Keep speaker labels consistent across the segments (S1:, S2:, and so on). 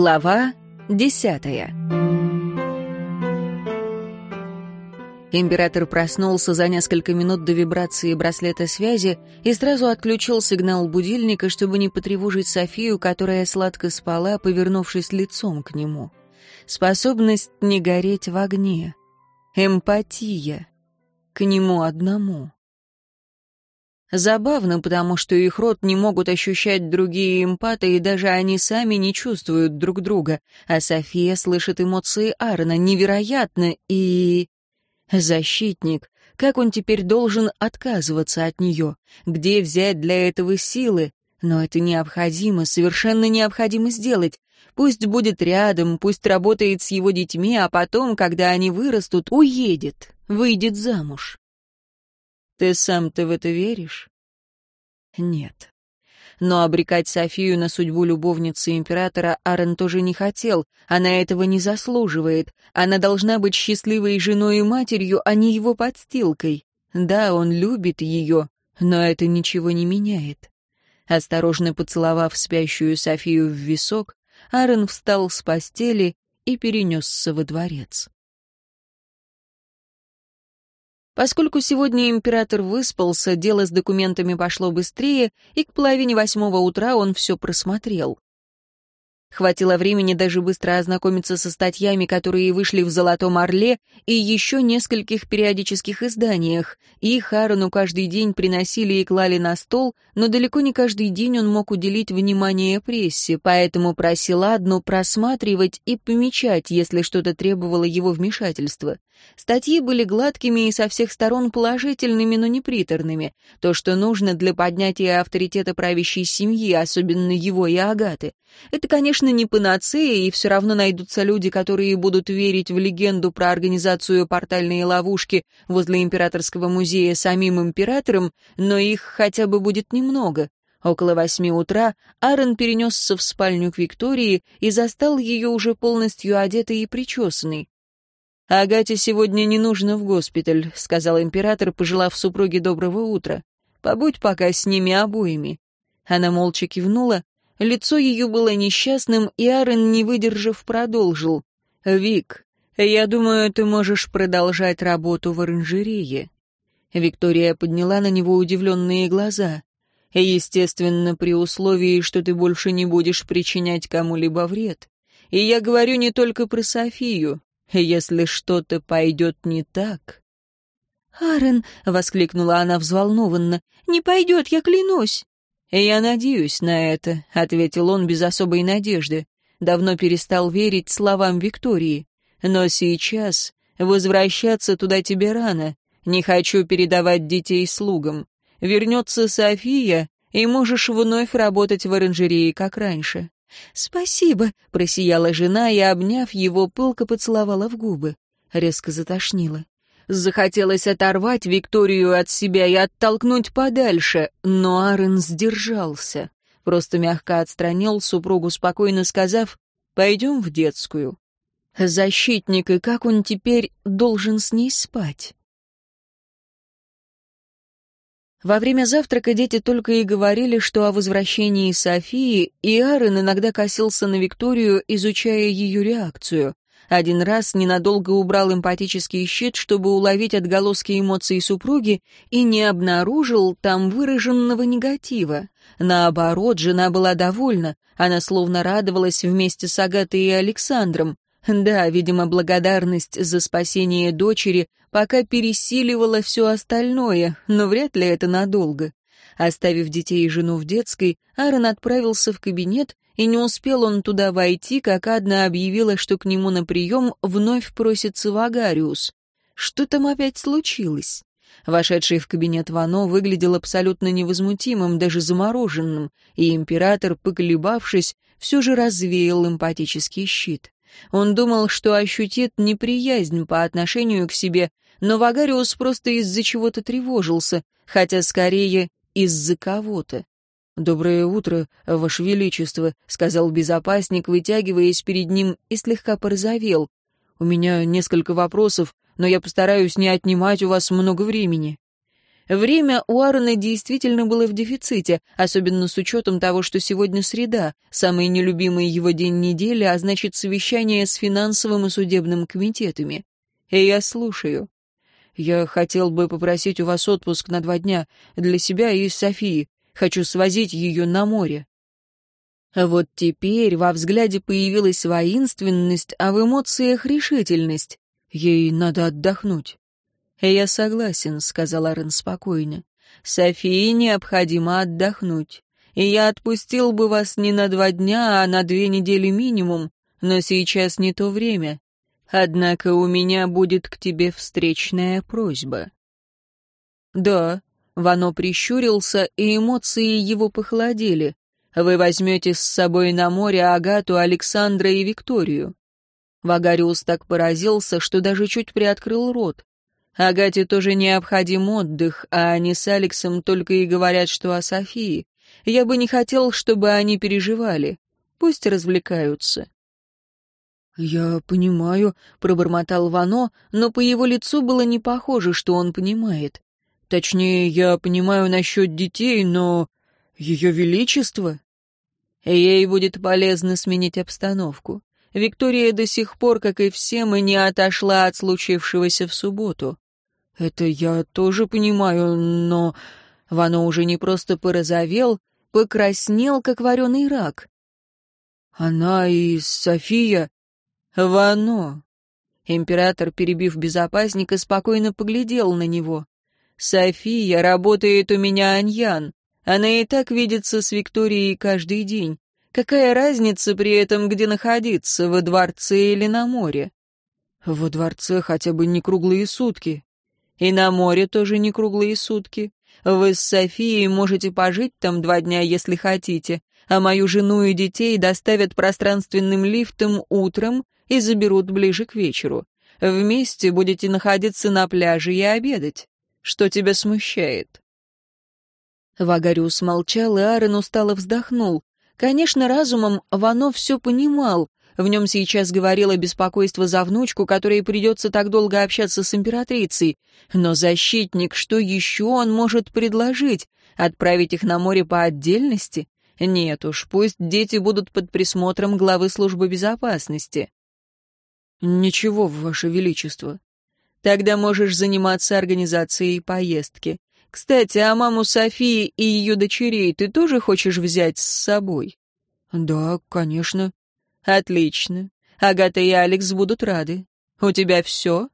S1: Глава десятая Император проснулся за несколько минут до вибрации браслета связи и сразу отключил сигнал будильника, чтобы не потревожить Софию, которая сладко спала, повернувшись лицом к нему. Способность не гореть в огне. Эмпатия. К нему одному. Забавно, потому что их род не могут ощущать другие эмпаты, и даже они сами не чувствуют друг друга. А София слышит эмоции Аарона. Невероятно и... Защитник. Как он теперь должен отказываться от нее? Где взять для этого силы? Но это необходимо, совершенно необходимо сделать. Пусть будет рядом, пусть работает с его детьми, а потом, когда они вырастут, уедет, выйдет замуж. Ты сам-то в это веришь? Нет. Но обрекать Софию на судьбу любовницы императора Арен тоже не хотел. Она этого не заслуживает. Она должна быть счастливой женой и матерью, а не его подстилкой. Да, он любит ее, но это ничего не меняет. Осторожно поцеловав спящую Софию в висок, Арен встал с постели и перенесся во дворец. Поскольку сегодня император выспался, дело с документами пошло быстрее, и к половине восьмого утра он все просмотрел. Хватило времени даже быстро ознакомиться со статьями, которые вышли в «Золотом орле» и еще нескольких периодических изданиях. Их Аарону каждый день приносили и клали на стол, но далеко не каждый день он мог уделить внимание прессе, поэтому просил Адну просматривать и помечать, если что-то требовало его вмешательства. Статьи были гладкими и со всех сторон положительными, но не приторными. То, что нужно для поднятия авторитета правящей семьи, особенно его и Агаты. Это, конечно, не панацея, и все равно найдутся люди, которые будут верить в легенду про организацию портальной ловушки возле Императорского музея самим императором, но их хотя бы будет немного. Около восьми утра Аарон перенесся в спальню к Виктории и застал ее уже полностью одетой и причесанной. «Агате сегодня не нужно в госпиталь», — сказал император, пожелав супруге доброго утра. «Побудь пока с ними обоими». Она молча кивнула, лицо ее было несчастным, и Аарон, не выдержав, продолжил. «Вик, я думаю, ты можешь продолжать работу в оранжерее». Виктория подняла на него удивленные глаза. «Естественно, при условии, что ты больше не будешь причинять кому-либо вред. И я говорю не только про Софию. Если что-то пойдет не так...»
S2: «Аарон!» — воскликнула она взволнованно. «Не пойдет, я клянусь!»
S1: «Я надеюсь на это», — ответил он без особой надежды. Давно перестал верить словам Виктории. «Но сейчас возвращаться туда тебе рано. Не хочу передавать детей слугам. Вернется София, и можешь вновь работать в оранжерее, как раньше.
S2: «Спасибо», — просияла жена и, обняв его, пылко поцеловала в губы. Резко затошнило.
S1: Захотелось оторвать Викторию от себя и оттолкнуть подальше, но Аарон сдержался. Просто мягко отстранил супругу, спокойно сказав «Пойдем в детскую». Защитник, и как он теперь должен с ней спать? Во время завтрака дети только и говорили, что о возвращении Софии, и Аарон иногда косился на Викторию, изучая ее реакцию. Один раз ненадолго убрал эмпатический щит, чтобы уловить отголоски эмоций супруги, и не обнаружил там выраженного негатива. Наоборот, жена была довольна, она словно радовалась вместе с Агатой и Александром. Да, видимо, благодарность за спасение дочери пока пересиливала все остальное, но вряд ли это надолго. Оставив детей и жену в детской, Аарон отправился в кабинет, и не успел он туда войти, как Адна объявила, что к нему на прием вновь просится Вагариус. Что там опять случилось? Вошедший в кабинет Вано выглядел абсолютно невозмутимым, даже замороженным, и император, поколебавшись, все же развеял эмпатический щит. Он думал, что ощутит неприязнь по отношению к себе, но Вагариус просто из-за чего-то тревожился, хотя скорее из-за кого-то. «Доброе утро, Ваше Величество», — сказал безопасник, вытягиваясь перед ним и слегка порозовел. «У меня несколько вопросов, но я постараюсь не отнимать у вас много времени». Время у Аарона действительно было в дефиците, особенно с учетом того, что сегодня среда, самый нелюбимый его день недели, а значит совещание с финансовым и судебным комитетами. И я слушаю. Я хотел бы попросить у вас отпуск на два дня для себя и Софии. Хочу свозить ее на море. Вот теперь во взгляде появилась воинственность, а в эмоциях решительность. Ей надо отдохнуть. «Я согласен», — сказал Арен спокойно. «Софии необходимо отдохнуть. И я отпустил бы вас не на два дня, а на две недели минимум, но сейчас не то время. Однако у меня будет к тебе встречная просьба». «Да», — Вано прищурился, и эмоции его похолодели. «Вы возьмете с собой на море Агату, Александра и Викторию». Вагариус так поразился, что даже чуть приоткрыл рот. Агате тоже необходим отдых, а они с Алексом только и говорят, что о Софии. Я бы не хотел, чтобы они переживали. Пусть развлекаются». «Я понимаю», — пробормотал Вано, но по его лицу было не похоже, что он понимает. «Точнее, я понимаю насчет детей, но... Ее Величество...» Ей будет полезно сменить обстановку. Виктория до сих пор, как и все мы, не отошла от случившегося в субботу. «Это я тоже понимаю, но...» Вано уже не просто порозовел, покраснел, как вареный рак. «Она и София...» «Вано...» Император, перебив безопасника, спокойно поглядел на него. «София работает у меня Аньян. Она и так видится с Викторией каждый день. Какая разница при этом, где находиться, во дворце или на море?» «Во дворце хотя бы не круглые сутки», и на море тоже не круглые сутки. Вы с Софией можете пожить там два дня, если хотите, а мою жену и детей доставят пространственным лифтом утром и заберут ближе к вечеру. Вместе будете находиться на пляже и обедать. Что тебя смущает?» Вагариус молчал, и Аарон устало вздохнул. Конечно, разумом Вано все понимал, в нем сейчас говорило беспокойство за внучку, которой придется так долго общаться с императрицей. Но защитник, что еще он может предложить? Отправить их на море по отдельности? Нет уж, пусть дети будут под присмотром главы службы безопасности. Ничего, Ваше Величество. Тогда можешь заниматься организацией поездки. Кстати, а маму Софии и ее дочерей ты тоже хочешь взять с собой? Да, конечно. «Отлично. Агата и Алекс будут рады. У тебя все?»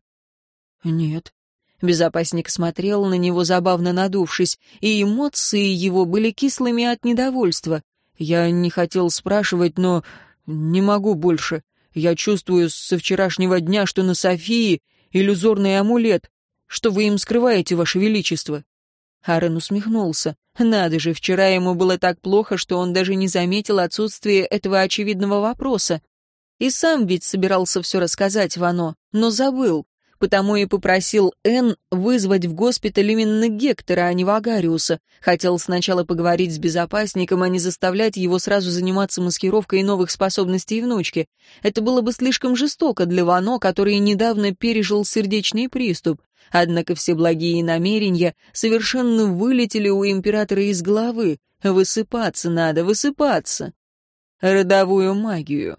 S1: «Нет». Безопасник смотрел на него, забавно надувшись, и эмоции его были кислыми от недовольства. «Я не хотел спрашивать, но не могу больше. Я чувствую со вчерашнего дня, что на Софии иллюзорный амулет. Что вы им скрываете, Ваше Величество?» Аарон усмехнулся. Надо же, вчера ему было так плохо, что он даже не заметил отсутствие этого очевидного вопроса. И сам ведь собирался все рассказать Вано, но забыл. Потому и попросил Энн вызвать в госпиталь именно Гектора, а не Вагариуса. Хотел сначала поговорить с безопасником, а не заставлять его сразу заниматься маскировкой новых способностей внучки. Это было бы слишком жестоко для Вано, который недавно пережил сердечный приступ. Однако все благие намерения совершенно вылетели у императора из головы. Высыпаться надо, высыпаться. Родовую магию.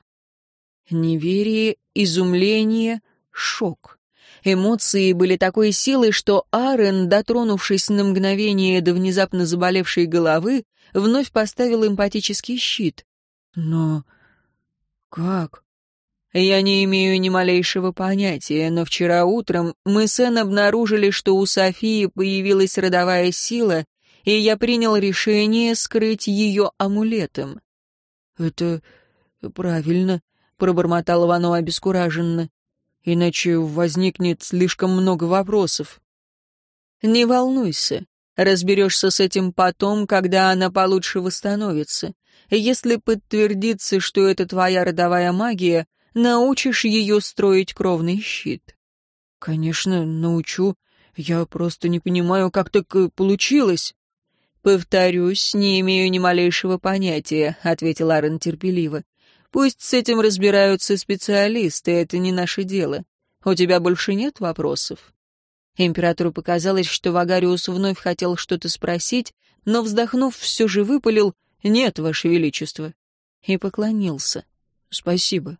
S1: Неверие, изумление, шок. Эмоции были такой силы, что Арен, дотронувшись на мгновение до внезапно заболевшей головы, вновь поставил эмпатический щит. Но как? Я не имею ни малейшего понятия, но вчера утром мы с Энн обнаружили, что у Софии появилась родовая сила, и я принял решение скрыть ее амулетом. «Это правильно», — пробормотал Вано обескураженно, «иначе возникнет слишком много вопросов». «Не волнуйся, разберешься с этим потом, когда она получше восстановится. Если подтвердится, что это твоя родовая магия, научишь ее строить кровный щит». «Конечно, научу. Я просто не понимаю, как так э, получилось». «Повторюсь, не имею ни малейшего понятия», — ответил Аарон терпеливо. «Пусть с этим разбираются специалисты, это не наше дело. У тебя больше нет вопросов?» Императору показалось, что Вагариус вновь хотел что-то спросить, но, вздохнув, все же выпалил «Нет, Ваше Величество», и поклонился. «Спасибо».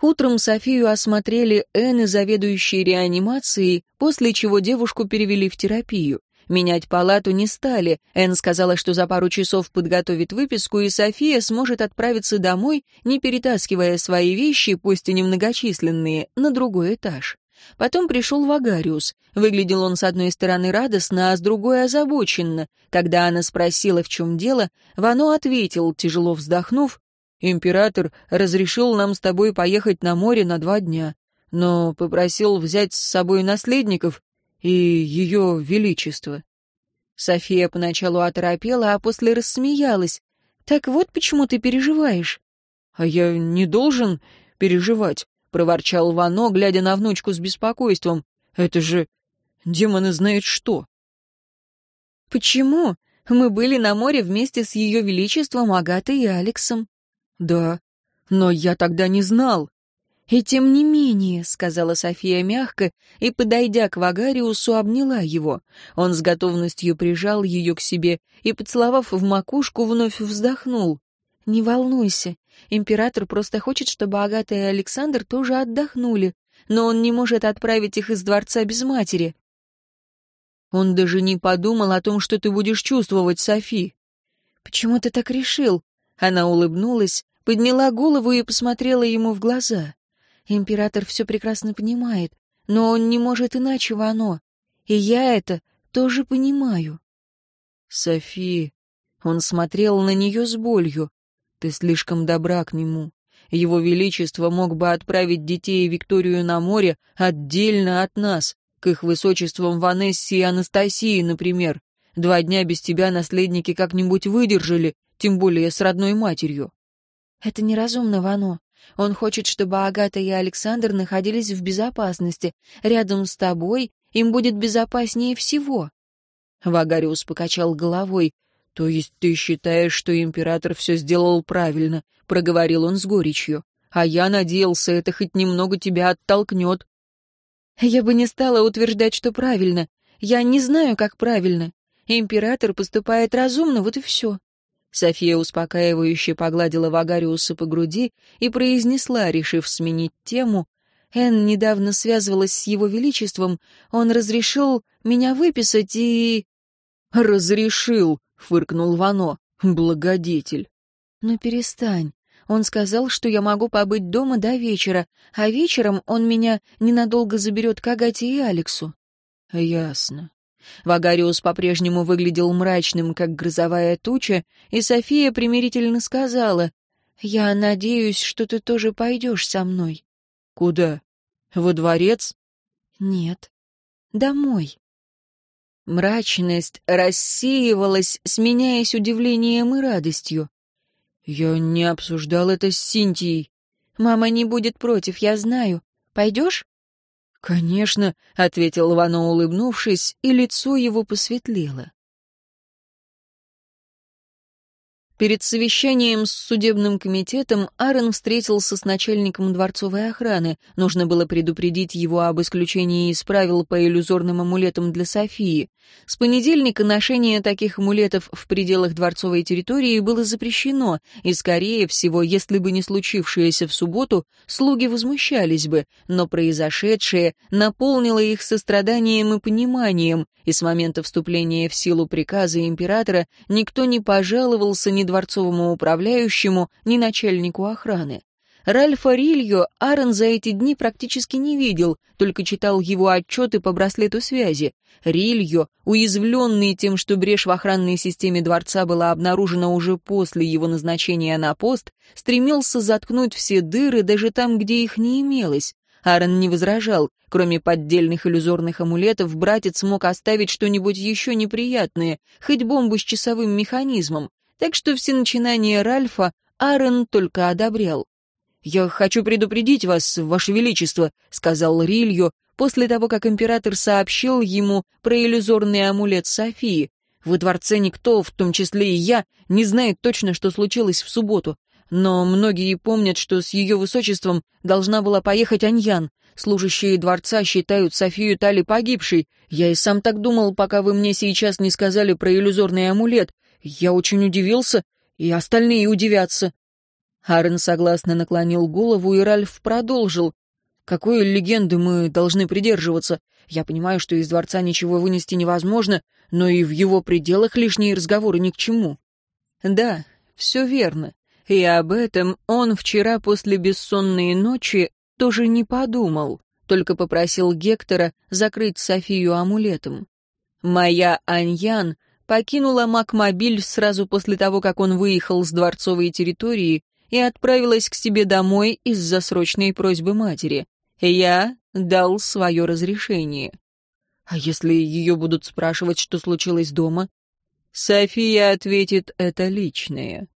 S1: Утром Софию осмотрели Энн и заведующие реанимацией, после чего девушку перевели в терапию. Менять палату не стали. Энн сказала, что за пару часов подготовит выписку, и София сможет отправиться домой, не перетаскивая свои вещи, пусть и немногочисленные, на другой этаж. Потом пришел Вагариус. Выглядел он с одной стороны радостно, а с другой озабоченно. Когда она спросила, в чем дело, Вано ответил, тяжело вздохнув, Император разрешил нам с тобой поехать на море на два дня, но попросил взять с собой наследников и ее величество». София поначалу оторопела, а после рассмеялась. «Так вот почему ты переживаешь?» «А я не должен переживать», — проворчал Вано, глядя на внучку с беспокойством. «Это же демоны знают что».
S2: «Почему? Мы были на море вместе с ее величеством Агатой и Алексом».
S1: «Да, но я тогда не знал».
S2: «И тем не менее», — сказала София мягко, и, подойдя к Вагариусу, обняла его. Он с готовностью прижал ее к себе и, поцеловав в макушку, вновь вздохнул. «Не волнуйся, император просто хочет, чтобы Агата и Александр тоже отдохнули, но он не может отправить их из дворца без матери».
S1: «Он даже не подумал о том, что ты будешь чувствовать, Софи».
S2: «Почему ты так решил?» Она улыбнулась, подняла голову и посмотрела ему в глаза. Император все прекрасно понимает, но он не может иначе, Вано. И я это тоже понимаю.
S1: Софи, он смотрел на нее с болью. Ты слишком добра к нему. Его Величество мог бы отправить детей и Викторию на море отдельно от нас, к их высочествам Ванессе и Анастасии, например. Два дня без тебя наследники как-нибудь выдержали, тем более с родной матерью.
S2: Это неразумно, Вано. Он хочет, чтобы Агата и Александр находились в безопасности. Рядом с тобой им будет безопаснее всего.
S1: Вагариус покачал головой. «То есть ты считаешь, что император все сделал правильно?» — проговорил он с горечью. «А я надеялся, это хоть немного тебя оттолкнет».
S2: «Я бы не стала утверждать, что правильно. Я не знаю, как правильно. Император поступает разумно, вот и все.
S1: София успокаивающе погладила Вагариуса по груди и произнесла, решив сменить тему.
S2: «Энн недавно связывалась с его величеством. Он разрешил меня выписать и...»
S1: «Разрешил», — фыркнул Вано, — «благодетель».
S2: «Ну перестань. Он сказал, что я могу побыть дома до вечера, а вечером он меня ненадолго заберет к Агате и Алексу».
S1: «Ясно. Вагариус по-прежнему выглядел мрачным, как грозовая туча, и София примирительно сказала,
S2: «Я надеюсь, что ты тоже пойдешь со мной».
S1: «Куда? Во дворец?»
S2: «Нет. Домой».
S1: Мрачность рассеивалась, сменяясь удивлением и радостью. «Я не обсуждал это с Синтией».
S2: «Мама не будет против, я знаю. Пойдешь?»
S1: «Конечно», — ответил Вано, улыбнувшись, и лицо его посветлело. Перед совещанием с судебным комитетом Аарон встретился с начальником дворцовой охраны. Нужно было предупредить его об исключении из правил по иллюзорным амулетам для Софии. С понедельника ношение таких амулетов в пределах дворцовой территории было запрещено, и, скорее всего, если бы не случившееся в субботу, слуги возмущались бы, но произошедшее наполнило их состраданием и пониманием, и с момента вступления в силу приказа императора никто не пожаловался ни дворцовому управляющему, ни начальнику охраны. Ральфа Рильо Аарон за эти дни практически не видел, только читал его отчеты по браслету связи. Рильо, уязвленный тем, что брешь в охранной системе дворца была обнаружена уже после его назначения на пост, стремился заткнуть все дыры даже там, где их не имелось. Аарон не возражал. Кроме поддельных иллюзорных амулетов, братец мог оставить что-нибудь еще неприятное, хоть бомбу с часовым механизмом. Так что все начинания Ральфа Аарон только одобрял. «Я хочу предупредить вас, Ваше Величество», — сказал Рилью, после того, как император сообщил ему про иллюзорный амулет Софии. «Во дворце никто, в том числе и я, не знает точно, что случилось в субботу.
S2: Но многие помнят, что с ее высочеством должна была поехать Аньян. Служащие дворца считают Софию Тали погибшей. Я и сам так думал, пока вы мне сейчас не сказали про иллюзорный амулет. Я очень удивился, и остальные удивятся». Аарон согласно наклонил голову, и Ральф продолжил. «Какой легенды мы должны придерживаться? Я понимаю, что из дворца ничего вынести невозможно, но и в его пределах лишние разговоры ни к чему». «Да, все верно. И об этом он вчера после бессонной ночи тоже не подумал, только попросил Гектора закрыть Софию амулетом. Моя Аньян покинула Макмобиль сразу после того, как он выехал с дворцовой территории и отправилась к себе домой из-за срочной просьбы матери. Я дал свое разрешение. А если ее будут спрашивать, что случилось дома? София ответит, это личное.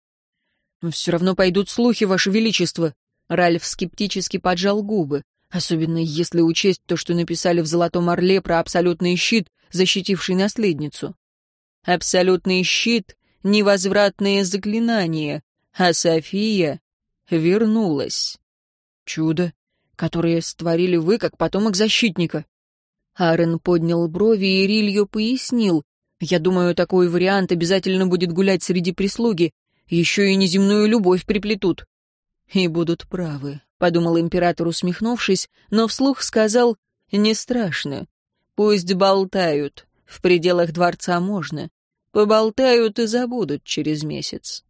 S2: «Все равно пойдут слухи, Ваше Величество». Ральф скептически поджал губы, особенно если учесть то, что написали в «Золотом орле» про абсолютный щит, защитивший наследницу. Абсолютный щит — невозвратное заклинание, а София вернулась. Чудо, которое створили вы, как потомок защитника. Аарон поднял брови, и Рилью пояснил. «Я думаю, такой вариант обязательно будет гулять среди прислуги. Еще и неземную любовь приплетут». «И будут правы», — подумал император, усмехнувшись, но вслух сказал «Не страшно. Пусть болтают. В пределах дворца можно. Поболтают и забудут через месяц».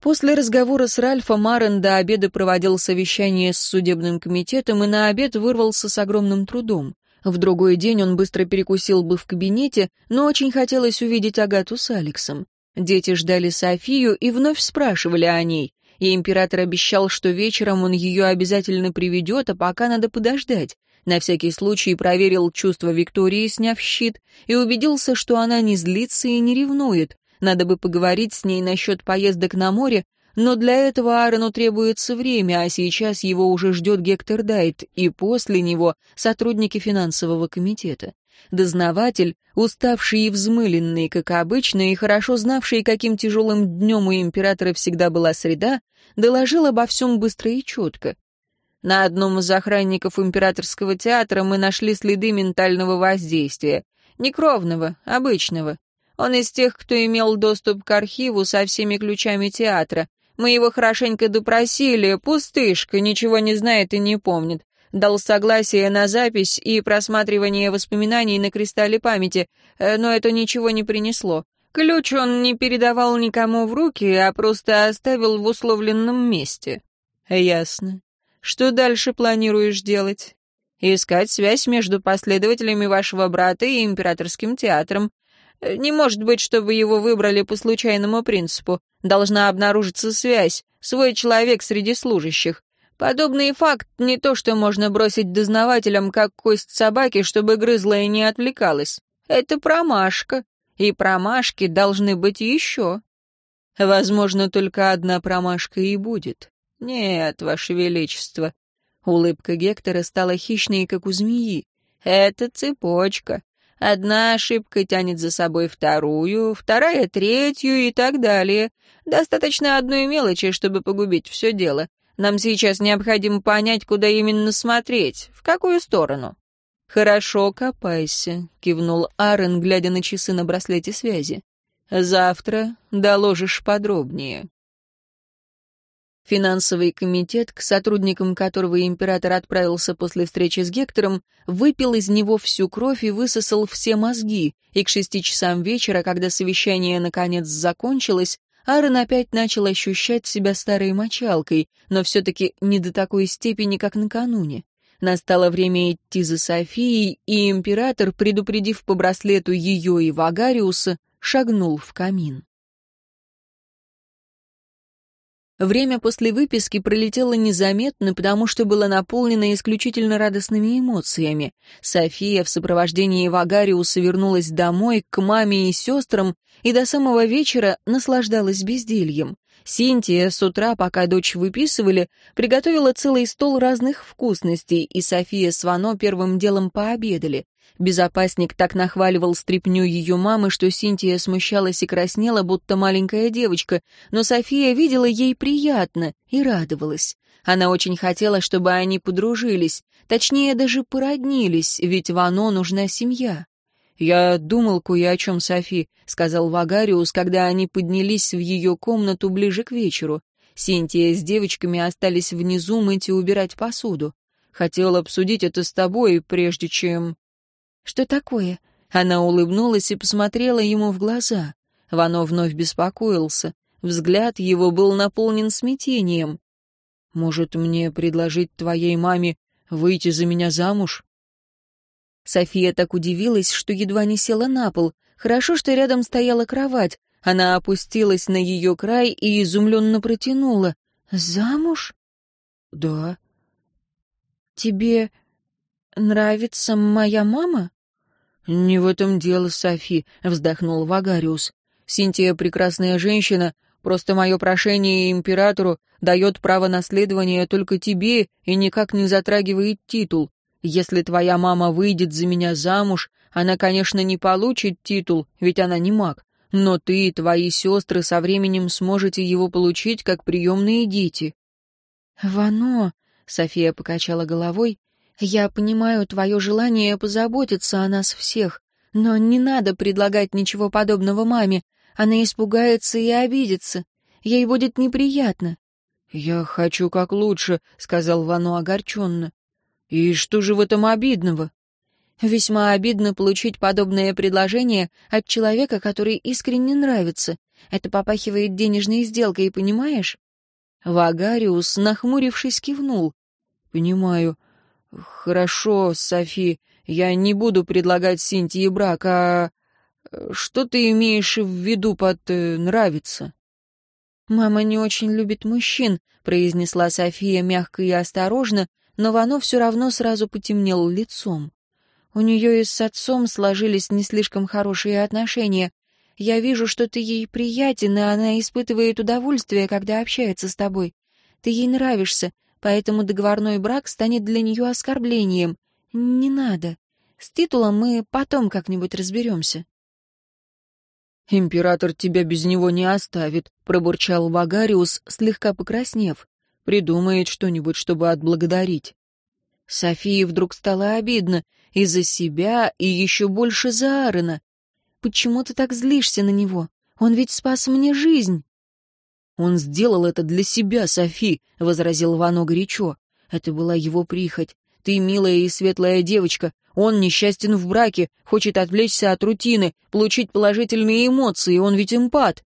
S2: После разговора с Ральфом Арен до обеда проводил совещание с судебным комитетом и на обед вырвался с огромным трудом. В другой день он быстро перекусил бы в кабинете, но очень хотелось увидеть Агату с Алексом. Дети ждали Софию и вновь спрашивали о ней, и император обещал, что вечером он ее обязательно приведет, а пока надо подождать. На всякий случай проверил чувство Виктории, сняв щит, и убедился, что она не злится и не ревнует. Надо бы поговорить с ней насчет поездок на море, но для этого Аарону требуется время, а сейчас его уже ждет Гектор Дайт, и после него сотрудники финансового комитета. Дознаватель, уставший и взмыленный, как обычно, и хорошо знавший, каким тяжелым днем у императора всегда была среда, доложил обо всем быстро и четко. На одном из охранников императорского театра мы нашли следы ментального воздействия. Некровного, обычного. Он из тех, кто имел доступ к архиву со всеми ключами театра. Мы его хорошенько допросили, пустышка, ничего не знает и не помнит дал согласие на запись и просматривание воспоминаний на кристалле памяти, э, но это ничего не принесло. Ключ он не передавал никому в руки, а просто оставил в условленном месте. Ясно. Что дальше планируешь делать? Искать связь между последователями вашего брата и императорским театром. Не может быть, чтобы его выбрали по случайному принципу. Должна обнаружиться связь, свой человек среди служащих. Подобный факт не то, что можно бросить дознавателям, как кость собаки, чтобы грызла и не отвлекалась. Это промашка, и промашки должны быть еще. Возможно, только одна промашка и будет. Нет, Ваше Величество. Улыбка Гектора стала хищной, как у змеи. Это цепочка. Одна ошибка тянет за собой вторую, вторая — третью и так далее. Достаточно одной мелочи, чтобы погубить все дело. Нам сейчас необходимо понять, куда именно смотреть, в какую сторону». «Хорошо, копайся», — кивнул Аарон, глядя на часы на браслете связи. «Завтра доложишь подробнее». Финансовый комитет, к сотрудникам которого император отправился после встречи с Гектором, выпил из него всю кровь и высосал все мозги, и к шести часам вечера, когда совещание наконец закончилось, Аарон опять начал ощущать себя старой мочалкой, но все-таки не до такой степени, как накануне. Настало время идти за Софией, и император, предупредив по браслету ее и Вагариуса, шагнул в камин. Время после выписки пролетело незаметно, потому что было наполнено исключительно радостными эмоциями. София в сопровождении Вагариуса вернулась домой к маме и сестрам и до самого вечера наслаждалась бездельем. Синтия с утра, пока дочь выписывали, приготовила целый стол разных вкусностей, и София с Вано первым делом пообедали.
S1: Безопасник так нахваливал стряпню ее мамы, что Синтия смущалась и краснела, будто маленькая девочка, но София видела ей приятно и радовалась. Она очень хотела, чтобы они подружились, точнее, даже породнились, ведь Вано нужна семья. «Я думал кое о чем, Софи», — сказал Вагариус, когда они поднялись в ее комнату ближе к вечеру. Синтия с девочками остались внизу мыть и убирать посуду. Хотел обсудить это с тобой, прежде чем...»
S2: «Что такое?»
S1: Она улыбнулась и посмотрела ему в глаза. Вано вновь беспокоился. Взгляд его был наполнен смятением. «Может, мне предложить твоей маме выйти за меня замуж?» София так удивилась, что едва не села на пол. Хорошо, что рядом стояла кровать. Она опустилась на ее край и изумленно протянула. «Замуж?»
S2: «Да». «Тебе нравится моя мама?»
S1: «Не в этом дело, Софи», — вздохнул Вагариус. «Синтия прекрасная женщина, просто мое прошение императору дает право наследования только тебе и никак не затрагивает титул. Если твоя мама выйдет за меня замуж, она, конечно, не получит титул, ведь она не маг, но ты и твои сестры со временем сможете его получить как приемные дети».
S2: «Вано», — София покачала головой, — «я понимаю твое желание позаботиться о нас всех, но не надо предлагать ничего подобного маме, она испугается и обидится, ей будет неприятно».
S1: «Я хочу как лучше», — сказал Вано огорченно. «И что же в этом обидного?»
S2: «Весьма обидно получить подобное предложение от человека, который искренне нравится. Это попахивает денежной сделкой, понимаешь?»
S1: Вагариус, нахмурившись, кивнул. «Понимаю. Хорошо, Софи, я не буду предлагать Синтии брак, а... Что ты имеешь в виду под э, «нравится»?»
S2: «Мама не очень любит мужчин», — произнесла София мягко и осторожно, но Вано все равно сразу потемнел лицом. У нее и с отцом сложились не слишком хорошие отношения. Я вижу, что ты ей приятен, и она испытывает удовольствие, когда общается с тобой. Ты ей нравишься, поэтому договорной брак станет для нее оскорблением. Не надо. С титулом мы потом как-нибудь разберемся.
S1: «Император тебя без него не оставит», — пробурчал Вагариус, слегка покраснев. Придумает что-нибудь, чтобы отблагодарить. Софии вдруг стало обидно и за себя, и еще больше за Аарона.
S2: «Почему ты так злишься на него? Он ведь спас мне жизнь!»
S1: «Он сделал это для себя, Софи», — возразил Вано горячо. «Это была его прихоть. Ты милая и светлая девочка. Он несчастен в браке, хочет отвлечься от рутины, получить положительные эмоции. Он ведь эмпат».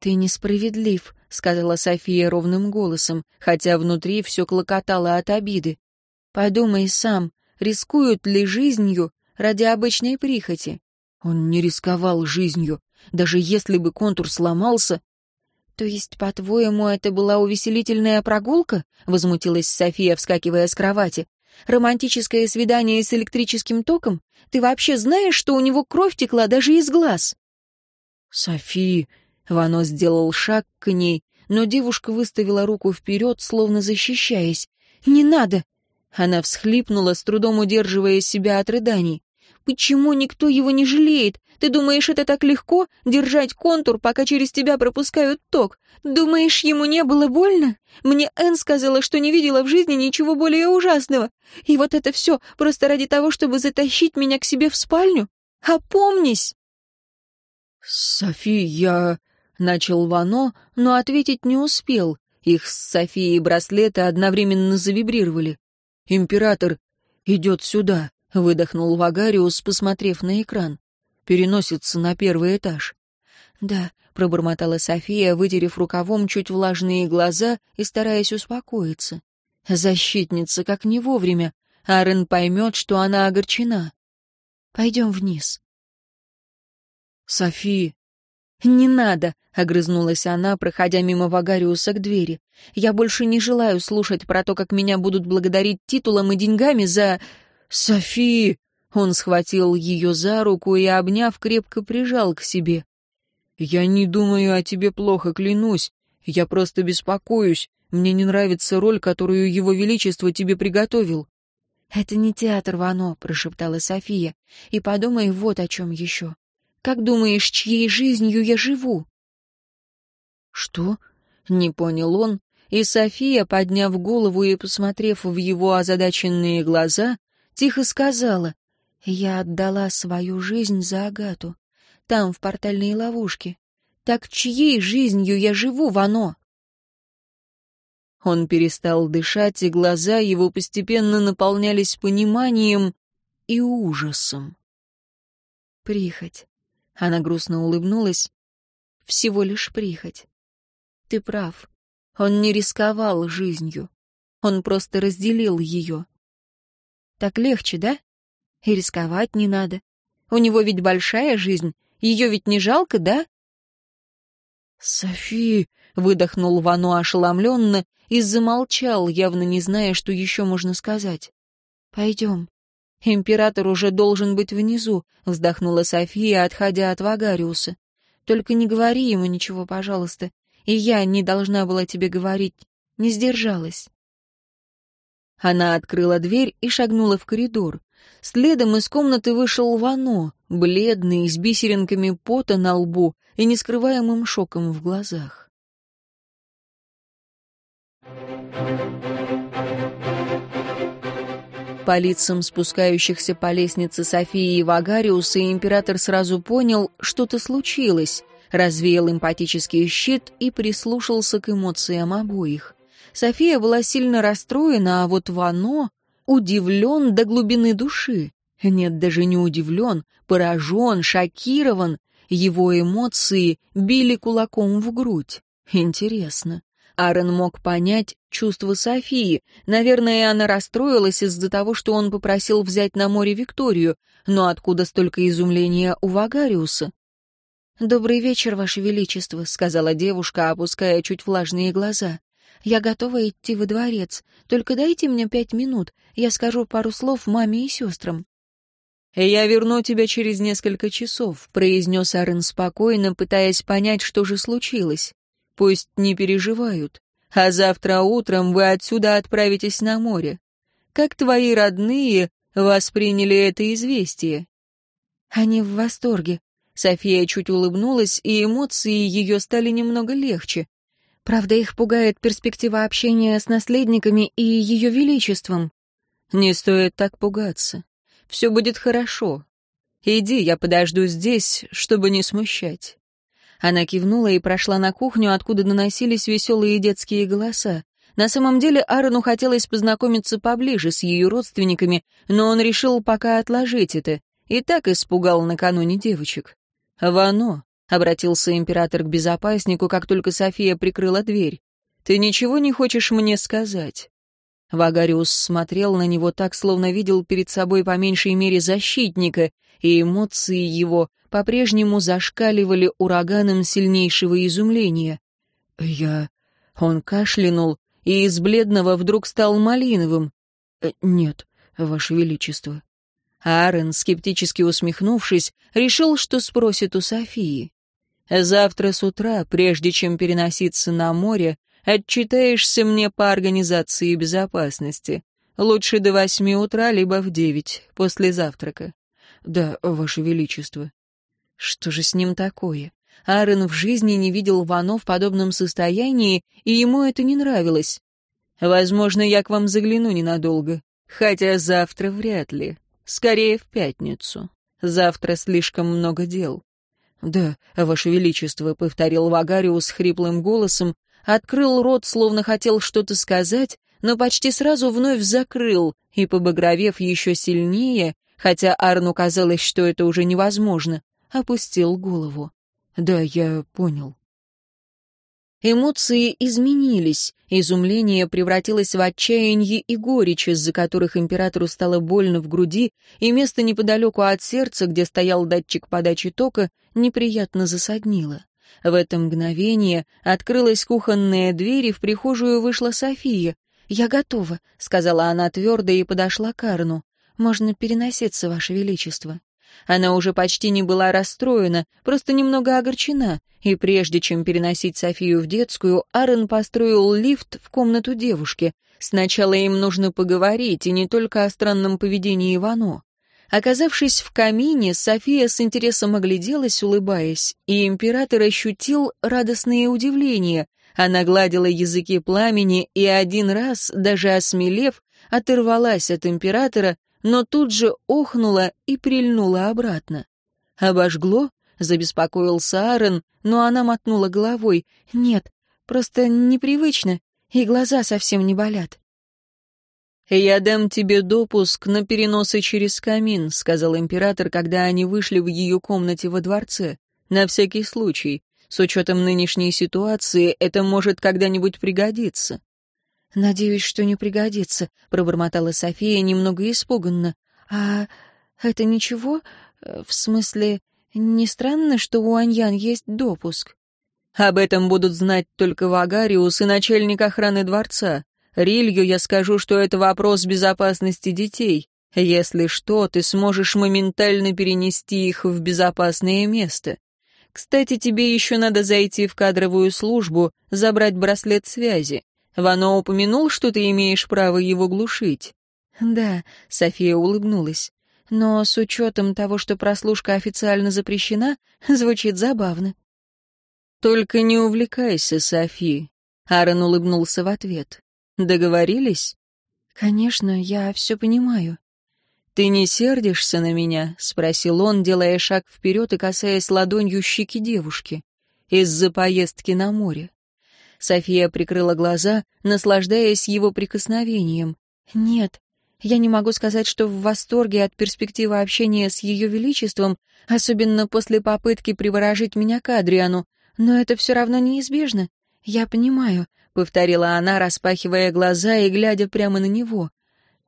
S2: «Ты несправедлив», — сказала София ровным голосом, хотя внутри все клокотало от обиды. «Подумай сам, рискуют ли жизнью ради обычной прихоти?»
S1: Он не рисковал жизнью. Даже если бы контур сломался...
S2: «То есть, по-твоему, это была увеселительная прогулка?» — возмутилась София, вскакивая с кровати. «Романтическое свидание с электрическим током? Ты вообще знаешь, что у него кровь текла даже из глаз?»
S1: «Софи...» Вано сделал шаг к ней, но девушка выставила руку вперед, словно защищаясь.
S2: «Не надо!»
S1: Она всхлипнула, с трудом удерживая себя от рыданий.
S2: «Почему никто его не жалеет? Ты думаешь, это так легко — держать контур, пока через тебя пропускают ток? Думаешь, ему не было больно? Мне Энн сказала, что не видела в жизни ничего более ужасного. И вот это все просто ради того, чтобы затащить меня к себе в спальню? Опомнись!»
S1: «Софи, я...» Начал Вано, но ответить не успел. Их с Софией браслеты одновременно завибрировали. «Император идет сюда», — выдохнул Вагариус, посмотрев на экран. «Переносится на первый этаж».
S2: «Да», — пробормотала София, вытерев рукавом чуть влажные глаза и стараясь успокоиться. «Защитница, как не вовремя. Арен поймет, что она огорчена. Пойдем вниз».
S1: «Софи»,
S2: «Не надо», — огрызнулась она, проходя мимо Вагариуса к двери. «Я больше не желаю слушать про то, как меня будут благодарить титулом и деньгами за...»
S1: «Софи!» Он схватил ее за руку и, обняв, крепко прижал к себе. «Я не думаю о тебе плохо, клянусь. Я просто беспокоюсь. Мне не нравится роль, которую Его Величество тебе приготовил».
S2: «Это не театр, Вано», — прошептала София. «И подумай вот о чем еще. Как думаешь, чьей жизнью я живу?»
S1: «Что?» — не понял он, и София, подняв голову и посмотрев в его озадаченные глаза, тихо сказала, «Я отдала свою жизнь за Агату, там, в портальной ловушке. Так чьей жизнью я живу, Вано?» Он перестал дышать, и глаза его постепенно наполнялись пониманием и ужасом.
S2: «Прихоть». Она грустно улыбнулась. «Всего лишь прихоть. Ты прав. Он не рисковал жизнью. Он просто разделил ее. Так легче, да? И рисковать не надо. У него ведь большая жизнь. Ее ведь не жалко, да?
S1: «Софи!» — выдохнул Вану ошеломленно и замолчал, явно не зная, что еще можно сказать.
S2: «Пойдем. Император уже должен быть внизу», — вздохнула София, отходя от Вагариуса. «Только не говори ему ничего, пожалуйста. И я не должна была тебе говорить. Не сдержалась».
S1: Она открыла дверь и шагнула в коридор. Следом из комнаты вышел Вано, бледный, с бисеринками пота на лбу и нескрываемым шоком в глазах. По лицам спускающихся по лестнице Софии и Вагариуса император сразу понял, что-то случилось, развеял эмпатический щит и прислушался к эмоциям обоих. София была сильно расстроена, а вот Вано удивлен до глубины души. Нет, даже не удивлен, поражен, шокирован. Его эмоции били кулаком в грудь. Интересно. Аарон мог понять чувства Софии. Наверное, она расстроилась из-за того, что он попросил взять на море Викторию. Но откуда столько изумления у Вагариуса?
S2: «Добрый вечер, Ваше Величество», — сказала девушка, опуская чуть влажные глаза. «Я готова идти во дворец. Только дайте мне пять минут. Я скажу пару слов маме и сестрам».
S1: «Я верну тебя через несколько часов», — произнес Арен спокойно, пытаясь понять, что же случилось. «Пусть не переживают. А завтра утром вы отсюда отправитесь на море. Как твои родные восприняли это известие?»
S2: «Они в восторге»,
S1: София чуть улыбнулась, и эмоции ее стали немного легче.
S2: Правда, их пугает перспектива общения с наследниками и ее величеством.
S1: Не стоит так пугаться. Все будет хорошо. Иди, я подожду здесь, чтобы не смущать. Она кивнула и прошла на кухню, откуда доносились веселые детские голоса. На самом деле Аарону хотелось познакомиться поближе с ее родственниками, но он решил пока отложить это. И так испугал накануне девочек. «Вано», — обратился император к безопаснику, как только София прикрыла дверь, — «ты ничего не хочешь мне сказать?» Вагариус смотрел на него так, словно видел перед собой по меньшей мере защитника, и эмоции его по-прежнему зашкаливали ураганом сильнейшего изумления. «Я...» Он кашлянул, и из бледного вдруг стал малиновым. «Э, «Нет, Ваше Величество». Аарон, скептически усмехнувшись, решил, что спросит у Софии. «Завтра с утра, прежде чем переноситься на море, отчитаешься мне по организации безопасности. Лучше до восьми утра, либо в девять, после завтрака». «Да, Ваше Величество». Что же с ним такое? Аарон в жизни не видел Вано в подобном состоянии, и ему это не нравилось. «Возможно, я к вам загляну ненадолго, хотя завтра вряд ли». Скорее в пятницу. Завтра слишком много дел. Да, Ваше Величество, повторил Вагариус хриплым голосом, открыл рот, словно хотел что-то сказать, но почти сразу вновь закрыл, и, побагровев еще сильнее, хотя Арну казалось, что это уже невозможно, опустил голову. Да, я понял. Эмоции изменились, изумление превратилось в отчаяние и горечь, из-за которых императору стало больно в груди, и место неподалеку от сердца, где стоял датчик подачи тока, неприятно засаднило. В это мгновение открылась кухонная дверь, и в прихожую вышла София. «Я готова», — сказала она твердо и подошла к Арну. «Можно переноситься, Ваше Величество». Она уже почти не была расстроена, просто немного огорчена, и прежде чем переносить Софию в детскую, Аарон построил лифт в комнату девушки. Сначала им нужно поговорить, и не только о странном поведении Ивано. Оказавшись в камине, София с интересом огляделась, улыбаясь, и император ощутил радостное удивление. Она гладила языки пламени и один раз, даже осмелев, оторвалась от императора, но тут же охнула и прильнула обратно. «Обожгло?» — забеспокоился Аарон, но она мотнула головой. «Нет, просто непривычно, и глаза совсем не болят». «Я дам тебе допуск на переносы через камин», — сказал император, когда они вышли в ее комнате во дворце. «На всякий случай. С учетом нынешней ситуации это может когда-нибудь пригодиться».
S2: «Надеюсь, что не пригодится», — пробормотала София немного испуганно. «А это ничего? В смысле, не странно, что у Аньян есть допуск?»
S1: «Об этом будут знать только Вагариус и начальник охраны дворца. Рилью я скажу, что это вопрос безопасности детей. Если что, ты сможешь моментально перенести их в безопасное место. Кстати, тебе еще надо зайти в кадровую службу, забрать браслет связи. Вано упомянул, что ты имеешь право его глушить?»
S2: «Да», — София улыбнулась. «Но с учетом того, что прослушка официально запрещена, звучит забавно».
S1: «Только не увлекайся, Софи», — Аарон улыбнулся в ответ. «Договорились?»
S2: «Конечно, я все понимаю».
S1: «Ты не сердишься на меня?» — спросил он, делая шаг вперед и касаясь ладонью щеки девушки. «Из-за поездки на море». София прикрыла глаза, наслаждаясь его прикосновением.
S2: «Нет, я не могу сказать, что в восторге от перспективы общения с Ее Величеством, особенно после попытки приворожить меня к Адриану, но это все равно неизбежно. Я понимаю», — повторила она, распахивая глаза и глядя прямо на него.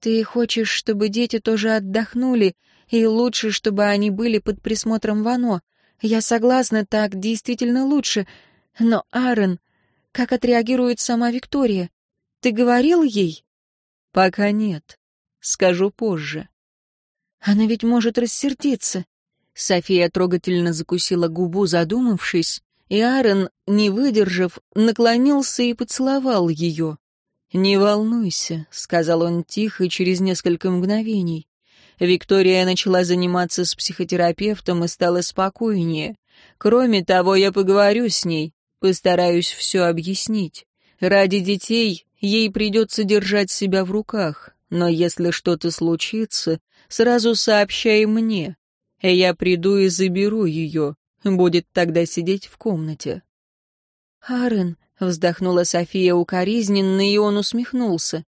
S2: «Ты хочешь, чтобы дети тоже отдохнули, и лучше, чтобы они были под присмотром Вано. Я согласна, так действительно лучше. Но, Аарон, как отреагирует сама Виктория? Ты говорил ей?
S1: Пока нет. Скажу позже.
S2: Она ведь может рассердиться.
S1: София трогательно закусила губу, задумавшись, и Аарон, не выдержав, наклонился и поцеловал ее. «Не волнуйся», — сказал он тихо через несколько мгновений. Виктория начала заниматься с психотерапевтом и стала спокойнее. Кроме того, я поговорю с ней. Постараюсь все объяснить. Ради детей ей придется держать себя в руках, но если что-то случится, сразу сообщай мне. Я приду и заберу ее. Будет тогда сидеть в комнате.
S2: «Аарон», — вздохнула София укоризненно, и он усмехнулся.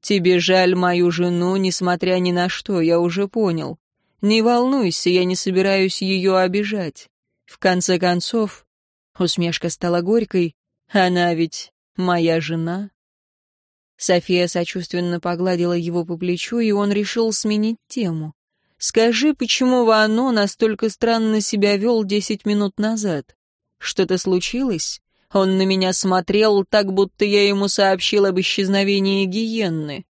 S1: «Тебе жаль мою жену, несмотря ни на что, я уже понял. Не волнуйся, я не собираюсь ее обижать. В конце концов, Усмешка стала горькой. Она ведь моя жена. София сочувственно погладила его по плечу, и он решил сменить тему. «Скажи, почему Вано настолько странно себя вел десять минут назад? Что-то случилось? Он на меня смотрел, так будто я ему сообщил об исчезновении гиенны».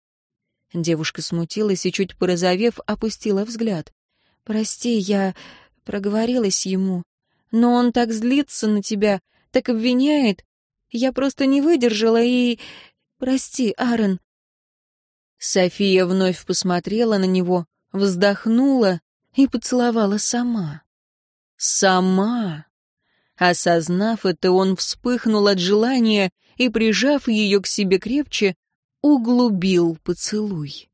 S1: Девушка смутилась и, чуть порозовев, опустила взгляд.
S2: «Прости, я проговорилась ему. Но он так злится на тебя, так обвиняет. Я просто не выдержала и... Прости, Аарон».
S1: София вновь посмотрела на него, вздохнула и поцеловала сама. Сама. Осознав это, он вспыхнул от желания и, прижав ее к себе крепче, углубил поцелуй.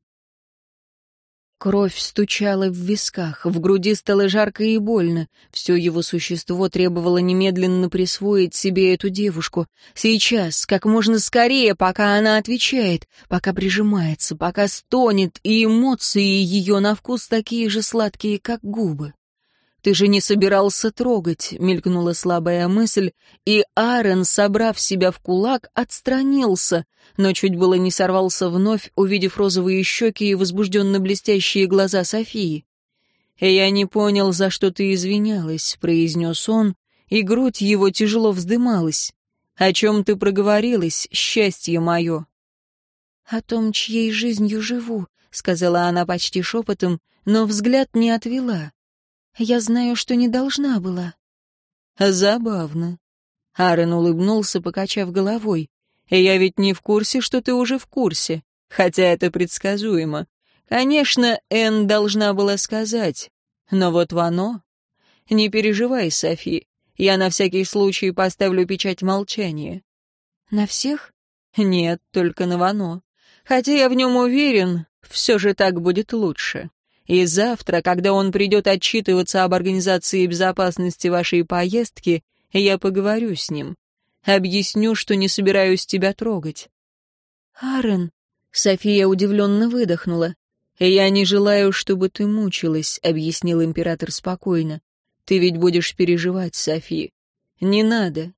S1: Кровь стучала в висках, в груди стало жарко и больно. Все его существо требовало немедленно присвоить себе эту девушку. Сейчас, как можно скорее, пока она отвечает, пока прижимается, пока стонет, и эмоции ее на вкус такие же сладкие, как губы. «Ты же не собирался трогать», — мелькнула слабая мысль, и Аарон, собрав себя в кулак, отстранился, но чуть было не сорвался вновь, увидев розовые щеки и возбужденно блестящие глаза Софии. «Я не понял, за что ты извинялась», — произнес он, и грудь его тяжело вздымалась. «О чем ты проговорилась, счастье мое?»
S2: «О том, чьей жизнью живу», — сказала она почти шепотом, но взгляд не отвела. Я знаю, что не должна была».
S1: «Забавно». Аарон улыбнулся, покачав головой. Я ведь не в курсе, что ты уже в курсе, хотя это предсказуемо. Конечно, Энн должна была сказать, но вот Вано... Не переживай, Софи, я на всякий случай поставлю печать молчания.
S2: На всех?
S1: Нет, только на Вано. Хотя я в нем уверен, все же так будет лучше. И завтра, когда он придет отчитываться об организации безопасности вашей поездки, я поговорю с ним. Объясню, что не собираюсь тебя трогать».
S2: «Аарон», — София удивленно выдохнула.
S1: «Я не желаю, чтобы ты мучилась», — объяснил император спокойно. «Ты ведь будешь переживать, Софи. Не надо.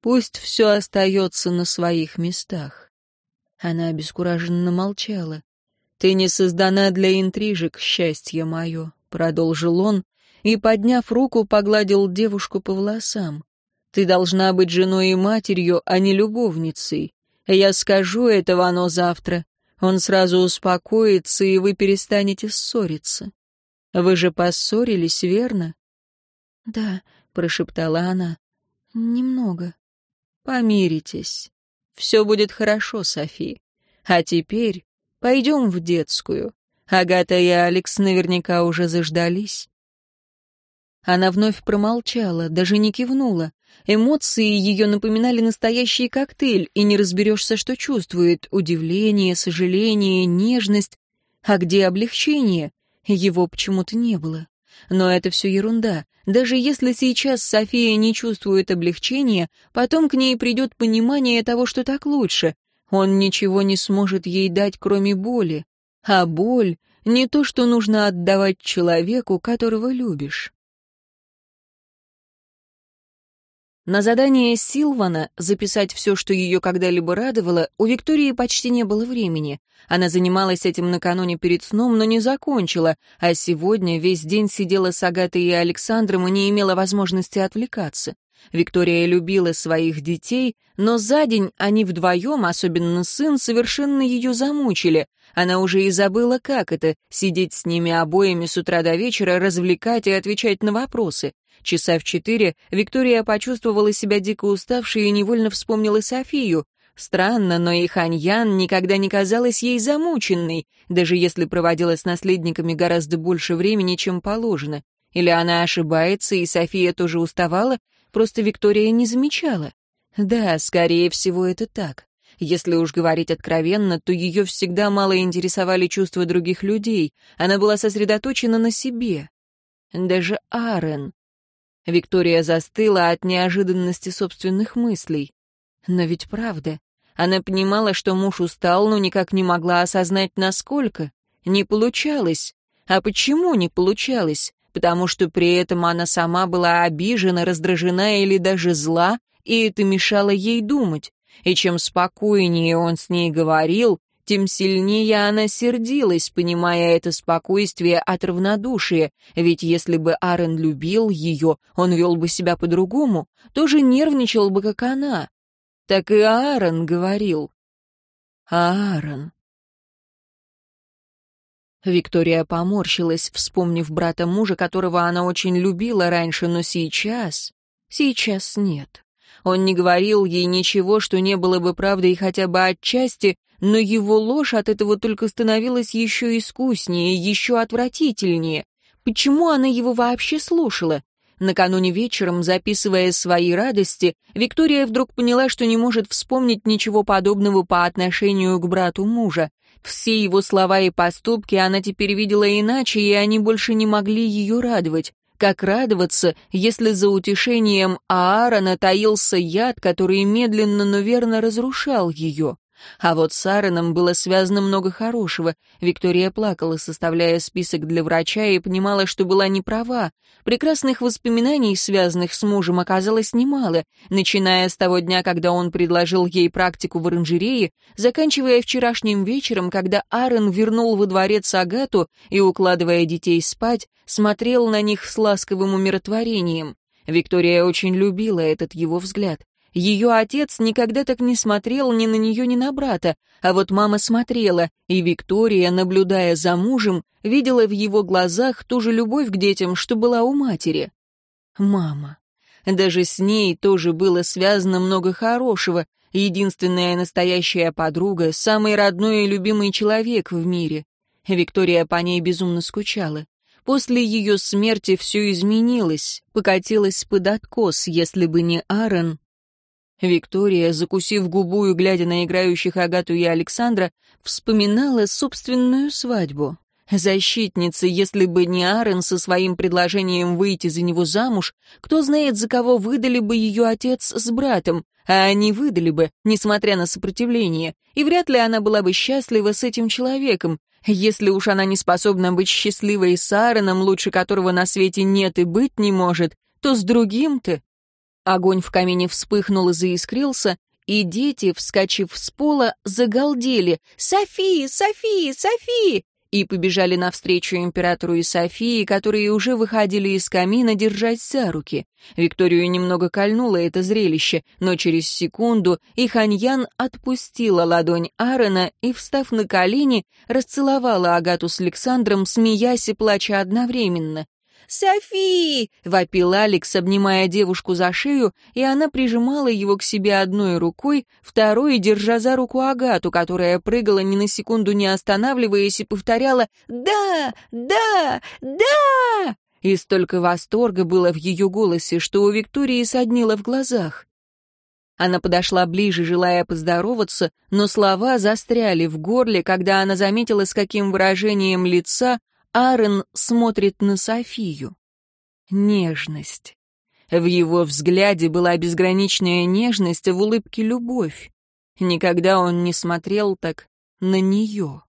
S1: Пусть все остается на своих местах». Она обескураженно молчала. «Ты не создана для интрижек, счастье мое», — продолжил он, и, подняв руку, погладил девушку по волосам. «Ты должна быть женой и матерью, а не любовницей. Я скажу это Вано завтра. Он сразу успокоится, и вы перестанете ссориться. Вы же поссорились, верно?»
S2: «Да», — прошептала она, — «немного».
S1: «Помиритесь. Все будет хорошо, Софи. А теперь Пойдем в детскую. Агата и Алекс наверняка уже заждались». Она вновь промолчала, даже не кивнула. Эмоции ее напоминали настоящий коктейль, и не разберешься, что чувствует. Удивление, сожаление, нежность. А где облегчение? Его почему-то не было. Но это все ерунда. Даже если сейчас София не чувствует облегчения, потом к ней придет понимание того, что так лучше. Он ничего не сможет ей дать, кроме боли. А боль — не то, что нужно отдавать человеку, которого любишь. На задание Силвана записать все, что ее когда-либо радовало, у Виктории почти не было времени. Она занималась этим накануне перед сном, но не закончила, а сегодня весь день сидела с Агатой и Александром и не имела возможности отвлекаться. Виктория любила своих детей, но за день они вдвоем, особенно сын, совершенно ее замучили. Она уже и забыла, как это — сидеть с ними обоими с утра до вечера, развлекать и отвечать на вопросы. Часа в четыре Виктория почувствовала себя дико уставшей и невольно вспомнила Софию. Странно, но и Ханьян никогда не казалась ей замученной, даже если проводила с наследниками гораздо больше времени, чем положено. Или она ошибается, и София тоже уставала, Просто Виктория не замечала. Да, скорее всего, это так. Если уж говорить откровенно, то ее всегда мало интересовали чувства других людей. Она была сосредоточена на себе. Даже Аарон. Виктория застыла от неожиданности собственных мыслей. Но ведь правда. Она понимала, что муж устал, но никак не могла осознать, насколько. Не получалось. А почему не получалось? Потому что при этом она сама была обижена, раздражена или даже зла, и это мешало ей думать. И чем спокойнее он с ней говорил, тем сильнее она сердилась, понимая это спокойствие от равнодушия, ведь если бы Аарон любил ее, он вел бы себя по-другому, тоже нервничал бы, как она. Так и Аарон говорил. Аарон. Виктория поморщилась, вспомнив брата мужа, которого она очень любила раньше, но сейчас... Сейчас нет. Он не говорил ей ничего, что не было бы правдой хотя бы отчасти, но его ложь от этого только становилась еще искуснее, еще отвратительнее. Почему она его вообще слушала? Накануне вечером, записывая свои радости, Виктория вдруг поняла, что не может вспомнить ничего подобного по отношению к брату мужа. Все его слова и поступки она теперь видела иначе, и они больше не могли ее радовать. Как радоваться, если за утешением Аарона таился яд, который медленно, но верно разрушал ее? А вот с Аароном было связано много хорошего. Виктория плакала, составляя список для врача, и понимала, что была не права. Прекрасных воспоминаний, связанных с мужем, оказалось немало, начиная с того дня, когда он предложил ей практику в оранжерее, заканчивая вчерашним вечером, когда Аарон вернул во дворец Агату и, укладывая детей спать, смотрел на них с ласковым умиротворением. Виктория очень любила этот его взгляд. Ее отец никогда так не смотрел ни на нее, ни на брата, а вот мама смотрела, и Виктория, наблюдая за мужем, видела в его глазах ту же любовь к детям, что была у матери. Мама. Даже с ней тоже было связано много хорошего, единственная настоящая подруга, самый родной и любимый человек в мире. Виктория по ней безумно скучала. После ее смерти все изменилось, покатилось под откос, если бы не Аарон. Виктория, закусив губу и глядя на играющих Агату и Александра, вспоминала собственную свадьбу. Защитница, если бы не Аарон со своим предложением выйти за него замуж, кто знает, за кого выдали бы ее отец с братом, а они выдали бы, несмотря на сопротивление, и вряд ли она была бы счастлива с этим человеком, если уж она не способна быть счастливой с Аароном, лучше которого на свете нет и быть не может, то с другим-то... Огонь в камине вспыхнул и заискрился, и дети, вскочив с пола, загалдели «Софи! Софи! Софи!» и побежали навстречу императору и Софии, которые уже выходили из камина держать за руки. Викторию немного кольнуло это зрелище, но через секунду Иханьян отпустила ладонь Аарона и, встав на колени, расцеловала Агату с Александром, смеясь и плача одновременно. «Софи!» — вопил Алекс, обнимая девушку за шею, и она прижимала его к себе одной рукой, второй держа за руку Агату, которая прыгала ни на секунду не останавливаясь и повторяла «Да! Да! Да!» И столько восторга было в ее голосе, что у Виктории соднило в глазах. Она подошла ближе, желая поздороваться, но слова застряли в горле, когда она заметила, с каким выражением лица Аарон смотрит на Софию. Нежность. В его взгляде была безграничная нежность, в улыбке любовь. Никогда он не смотрел так на нее.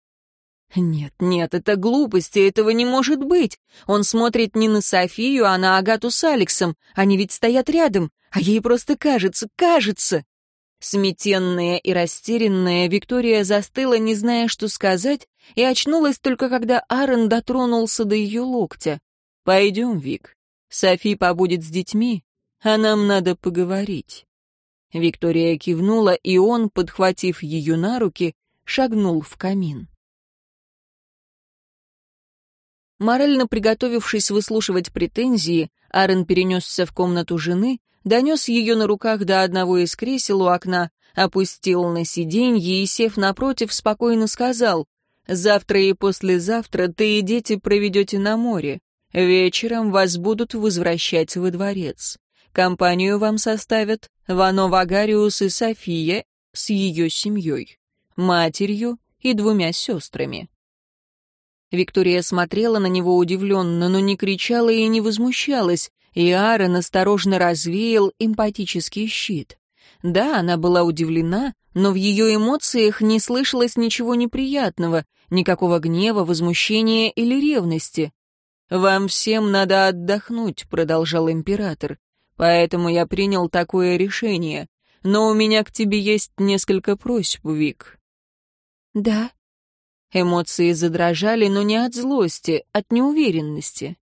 S1: Нет, нет, это глупости, этого не может быть. Он смотрит не на Софию, а на Агату с Алексом. Они ведь стоят рядом, а ей просто кажется, кажется. Сметенная и растерянная, Виктория застыла, не зная, что сказать, и очнулась только когда Аарон дотронулся до ее локтя. «Пойдем, Вик. Софи побудет с детьми, а нам надо поговорить». Виктория кивнула, и он, подхватив ее на руки, шагнул в камин. Морально приготовившись выслушивать претензии, Аарон перенесся в комнату жены, донес ее на руках до одного из кресел у окна, опустил на сиденье и, сев напротив, спокойно сказал, «Завтра и послезавтра ты и дети проведете на море. Вечером вас будут возвращать во дворец. Компанию вам составят Вано Вагариус и София с ее семьей, матерью и двумя сестрами». Виктория смотрела на него удивленно, но не кричала и не возмущалась, и Аарон осторожно развеял эмпатический щит. Да, она была удивлена, но в ее эмоциях не слышалось ничего неприятного, никакого гнева, возмущения или ревности. «Вам всем надо отдохнуть», — продолжал император. «Поэтому я принял такое решение. Но у меня к тебе есть несколько просьб, Вик».
S2: «Да».
S1: Эмоции задрожали, но не от злости, от неуверенности.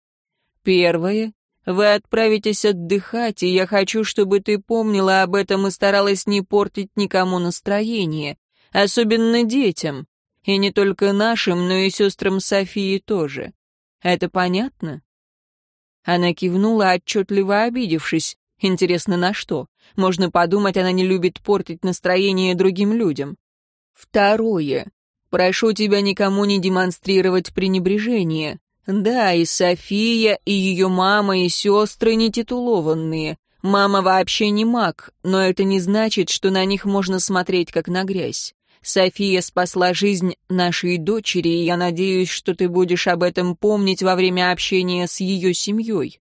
S1: Первое вы отправитесь отдыхать, и я хочу, чтобы ты помнила об этом и старалась не портить никому настроение, особенно детям, и не только нашим, но и сестрам Софии тоже. Это понятно?» Она кивнула, отчетливо обидевшись. Интересно, на что? Можно подумать, она не любит портить настроение другим людям. Второе. Прошу тебя никому не демонстрировать пренебрежение. Да, и София, и ее мама, и сестры не титулованные. Мама вообще не маг, но это не значит, что на них можно смотреть как на грязь. София спасла жизнь нашей дочери, и я надеюсь, что ты будешь об этом помнить во время общения с ее семьей.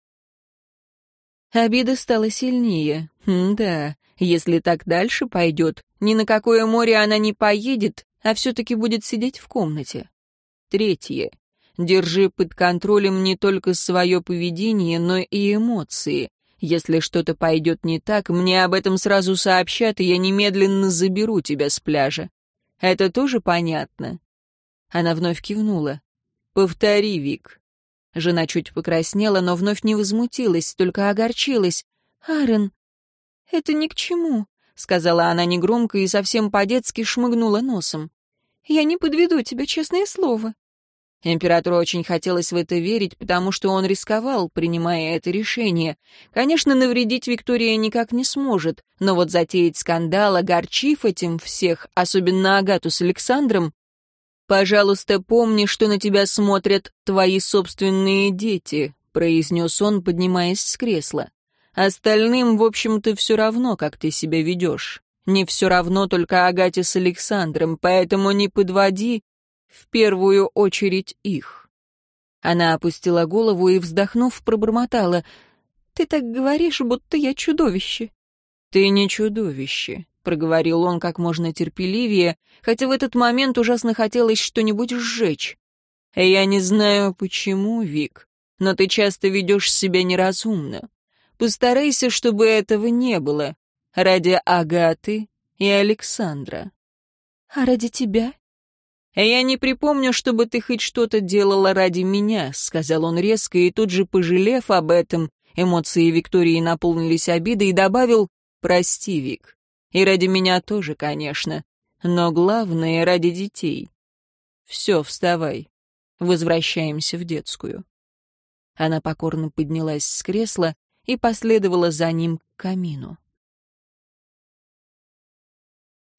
S1: Обида стала сильнее. М да, если так дальше пойдет, ни на какое море она не поедет, а все-таки будет сидеть в комнате. Третье. Держи под контролем не только свое поведение, но и эмоции. Если что-то пойдет не так, мне об этом сразу сообщат, и я немедленно заберу тебя с пляжа. Это тоже понятно?» Она вновь кивнула. «Повтори, Вик». Жена чуть покраснела, но вновь не возмутилась, только огорчилась. «Аарон, это ни к чему», — сказала она негромко и совсем по-детски шмыгнула носом. «Я не подведу тебя, честное слово». Императору очень хотелось в это верить, потому что он рисковал, принимая это решение. Конечно, навредить Виктория никак не сможет, но вот затеять скандал, огорчив этим всех, особенно Агату с Александром, «Пожалуйста, помни, что на тебя смотрят твои собственные дети», произнес он, поднимаясь с кресла. «Остальным, в общем-то, все равно, как ты себя ведешь. Не все равно только Агате с Александром, поэтому не подводи в первую очередь их. Она опустила голову и, вздохнув, пробормотала. «Ты так говоришь, будто я чудовище». «Ты не чудовище», — проговорил он как можно терпеливее, хотя в этот момент ужасно хотелось что-нибудь сжечь. «Я не знаю, почему, Вик, но ты часто ведешь себя неразумно. Постарайся, чтобы этого не было. Ради Агаты и Александра».
S2: «А ради тебя
S1: «Я не припомню, чтобы ты хоть что-то делала ради меня», — сказал он резко, и тут же, пожалев об этом, эмоции Виктории наполнились обидой, и добавил «Прости, Вик. И ради меня тоже, конечно. Но главное — ради детей. Все, вставай. Возвращаемся в детскую». Она покорно поднялась с кресла и последовала за ним к камину.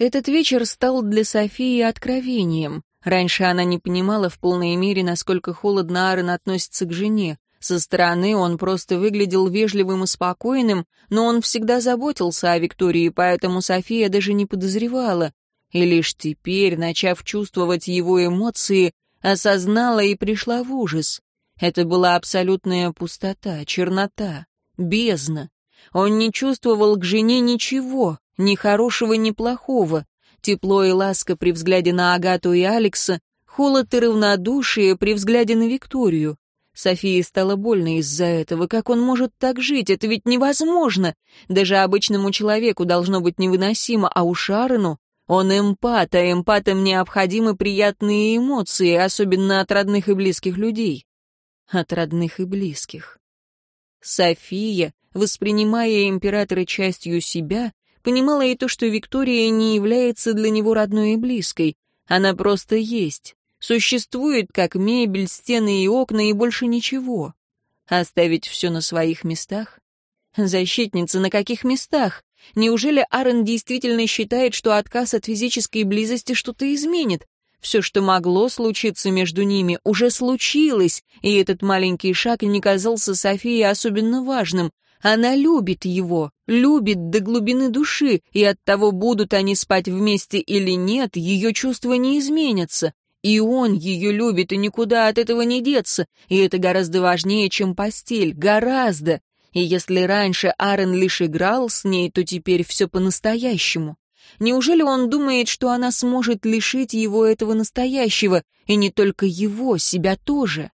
S1: Этот вечер стал для Софии откровением. Раньше она не понимала в полной мере, насколько холодно Аарон относится к жене. Со стороны он просто выглядел вежливым и спокойным, но он всегда заботился о Виктории, поэтому София даже не подозревала. И лишь теперь, начав чувствовать его эмоции, осознала и пришла в ужас. Это была абсолютная пустота, чернота, бездна. Он не чувствовал к жене ничего, ни хорошего, ни плохого тепло и ласка при взгляде на Агату и Алекса, холод и равнодушие при взгляде на Викторию. Софии стало больно из-за этого. Как он может так жить? Это ведь невозможно. Даже обычному человеку должно быть невыносимо, а у Шарону он эмпат, а эмпатам необходимы приятные эмоции, особенно от родных и близких людей. От родных и близких. София, воспринимая императора частью себя, Понимала и то, что Виктория не является для него родной и близкой. Она просто есть. Существует как мебель, стены и окна, и больше ничего. Оставить все на своих местах? Защитница, на каких местах? Неужели Аарон действительно считает, что отказ от физической близости что-то изменит? Все, что могло случиться между ними, уже случилось, и этот маленький шаг не казался Софии особенно важным. Она любит его, любит до глубины души, и от того, будут они спать вместе или нет, ее чувства не изменятся. И он ее любит, и никуда от этого не деться, и это гораздо важнее, чем постель, гораздо. И если раньше Аарон лишь играл с ней, то теперь все по-настоящему. Неужели он думает, что она сможет лишить его этого настоящего, и не только его, себя тоже?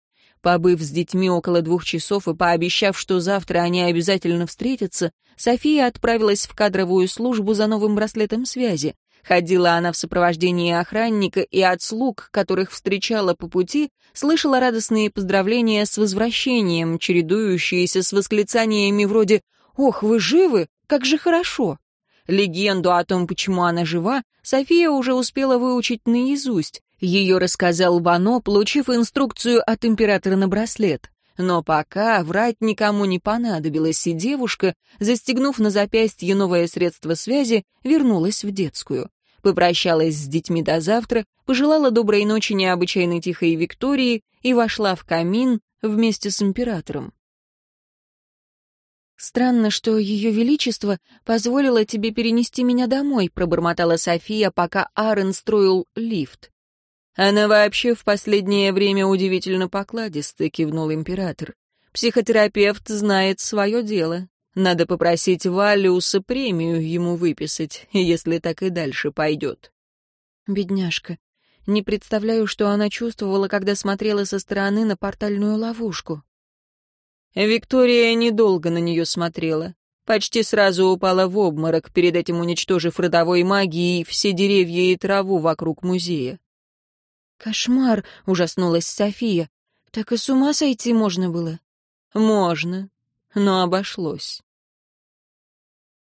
S1: Побыв с детьми около двух часов и пообещав, что завтра они обязательно встретятся, София отправилась в кадровую службу за новым браслетом связи. Ходила она в сопровождении охранника и от слуг, которых встречала по пути, слышала радостные поздравления с возвращением, чередующиеся с восклицаниями вроде «Ох, вы живы? Как же хорошо!» Легенду о том, почему она жива, София уже успела выучить наизусть. Ее рассказал Вано, получив инструкцию от императора на браслет. Но пока врать никому не понадобилось, и девушка, застегнув на запястье новое средство связи, вернулась в детскую. Попрощалась с детьми до завтра, пожелала доброй ночи необычайно тихой Виктории и вошла в камин вместе с императором.
S2: «Странно, что Ее Величество позволило тебе перенести меня домой», пробормотала София, пока Аарон строил лифт.
S1: «Она вообще в последнее время удивительно покладиста», — кивнул император. «Психотерапевт знает свое дело. Надо попросить Валиуса премию ему выписать, если так и дальше пойдет».
S2: «Бедняжка. Не представляю, что она чувствовала, когда смотрела со стороны на портальную ловушку».
S1: Виктория недолго на нее смотрела. Почти сразу упала в обморок, перед этим уничтожив родовой магией все деревья и траву вокруг музея.
S2: «Кошмар!» — ужаснулась София. «Так и с ума сойти можно было?»
S1: «Можно, но обошлось».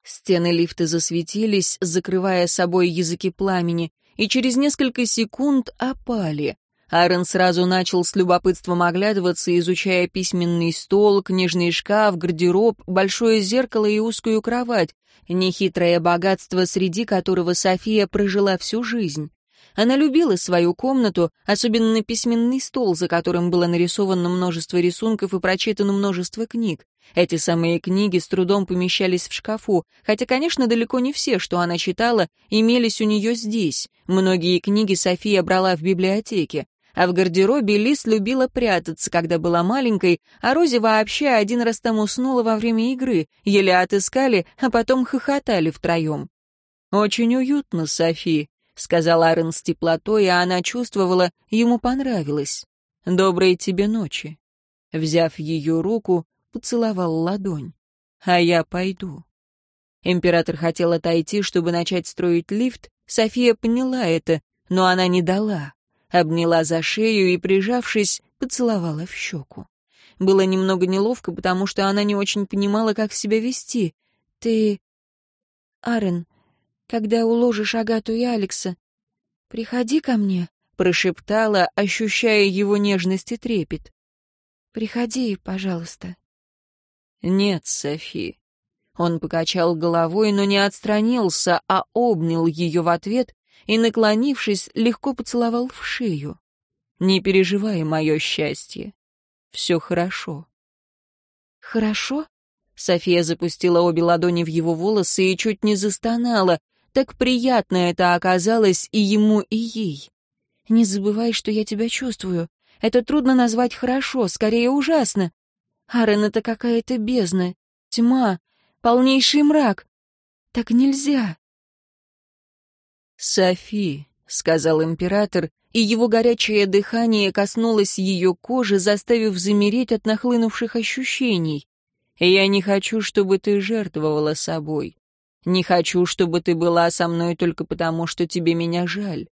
S1: Стены лифта засветились, закрывая собой языки пламени, и через несколько секунд опали. Аарон сразу начал с любопытством оглядываться, изучая письменный стол, книжный шкаф, гардероб, большое зеркало и узкую кровать, нехитрое богатство, среди которого София прожила всю жизнь. Она любила свою комнату, особенно письменный стол, за которым было нарисовано множество рисунков и прочитано множество книг. Эти самые книги с трудом помещались в шкафу, хотя, конечно, далеко не все, что она читала, имелись у нее здесь. Многие книги София брала в библиотеке. А в гардеробе Лис любила прятаться, когда была маленькой, а Рози вообще один раз там уснула во время игры, еле отыскали, а потом хохотали втроем. «Очень уютно, Софи», — сказал Аарон с теплотой, а она чувствовала, ему понравилось. «Доброй тебе ночи». Взяв ее руку, поцеловал ладонь. «А я пойду». Император хотел отойти, чтобы начать строить лифт. София поняла это, но она не дала. Обняла за шею и, прижавшись, поцеловала в щеку. Было немного неловко, потому что она не очень понимала, как себя вести. «Ты... Арен, когда уложишь Агату и Алекса, приходи ко мне», — прошептала, ощущая его нежность и трепет. «Приходи, пожалуйста». «Нет, Софи». Он покачал головой, но не отстранился, а обнял ее в ответ и, наклонившись, легко поцеловал в шею. «Не переживай мое счастье. Все хорошо». «Хорошо?» София запустила обе ладони в его волосы и чуть не застонала. Так приятно это оказалось и ему, и ей. «Не забывай, что я тебя чувствую. Это трудно назвать хорошо, скорее ужасно. Арен, это какая-то бездна, тьма, полнейший мрак. Так нельзя». «Софи», — сказал император, и его горячее дыхание коснулось ее кожи, заставив замереть от нахлынувших ощущений. «Я не хочу, чтобы ты жертвовала собой. Не хочу, чтобы ты была со мной только потому, что тебе меня жаль.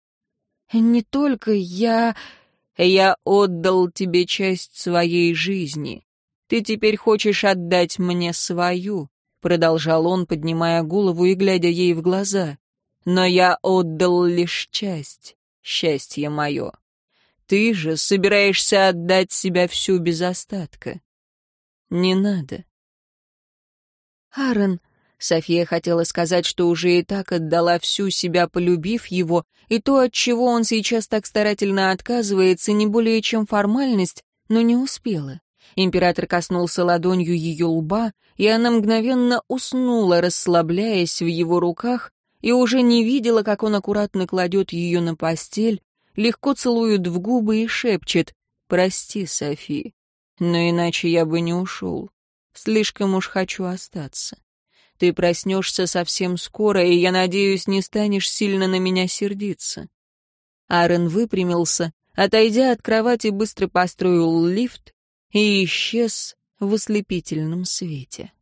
S2: Не только я...
S1: Я отдал тебе часть своей жизни. Ты теперь хочешь отдать мне свою, продолжал он, поднимая голову и глядя ей в глаза. Но я отдал лишь часть, счастье мое. Ты же собираешься отдать себя всю без остатка. Не надо.
S2: Аарон,
S1: София хотела сказать, что уже и так отдала всю себя, полюбив его, и то, от чего он сейчас так старательно отказывается, не более чем формальность, но не успела. Император коснулся ладонью ее лба, и она мгновенно уснула, расслабляясь в его руках, и уже не видела, как он аккуратно кладет ее на постель, легко целует в губы и шепчет «Прости, Софи, но иначе я бы не ушел. Слишком уж хочу остаться». Ты проснешься совсем скоро, и, я надеюсь, не станешь сильно на меня сердиться». Аарон выпрямился, отойдя от кровати, быстро построил лифт и исчез в ослепительном свете.